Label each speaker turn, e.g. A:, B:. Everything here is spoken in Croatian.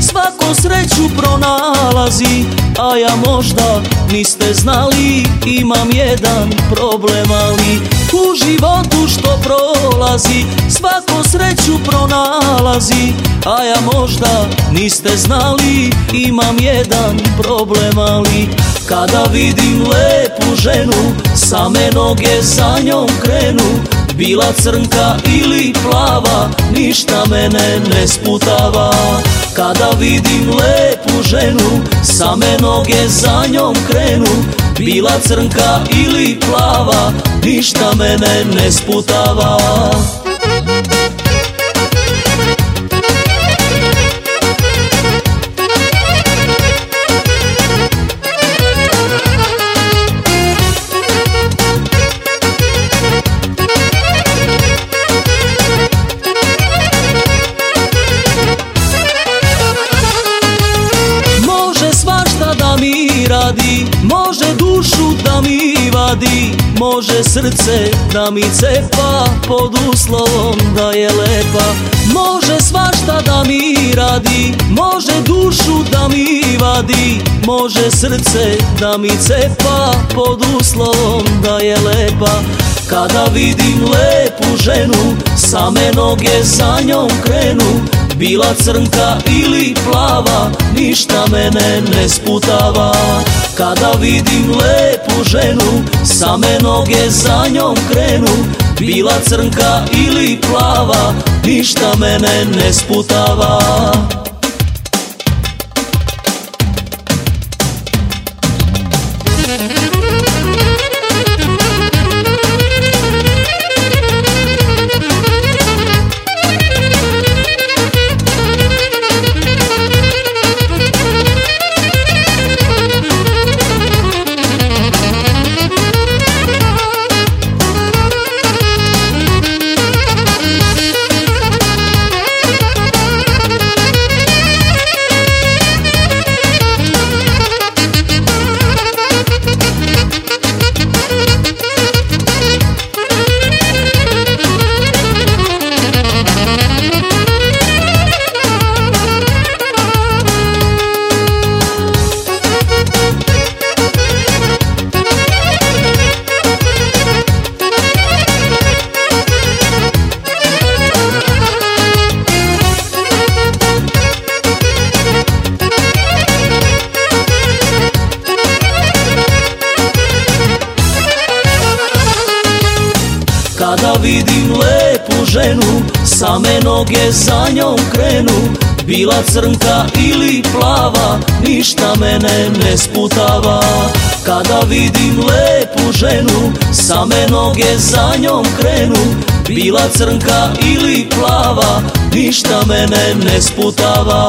A: svako sreću pronalazi A ja možda niste znali Imam jedan problem ali U životu što prolazi Svako sreću pronalazi A ja možda niste znali Imam jedan problem ali Kada vidim lepu ženu Same noge za njom krenu bila crnka ili plava, ništa mene ne sputava. Kada vidim lepu ženu, same noge za njom krenu. Bila crnka ili plava, ništa mene ne sputava Može dušu da mi vadi Može srce da mi cepa Pod uslovom da je lepa. Može svašta da mi radi Može dušu da mi vadi Može srce da mi cepa Pod uslovom da je lepa. Kada vidim lepu ženu Same noge za njom krenu bila crnka ili plava, ništa mene ne sputava. Kada vidim lepu ženu, same noge za njom krenu. Bila crnka ili plava, ništa mene ne sputava Kada vidim lepu ženu Same noge za njom krenu. Bila crnka ili plava Ništa mene ne sputava. Kada vidim lepu ženu Same noge za njom krenu. Bila crnka ili plava Ništa mene ne sputava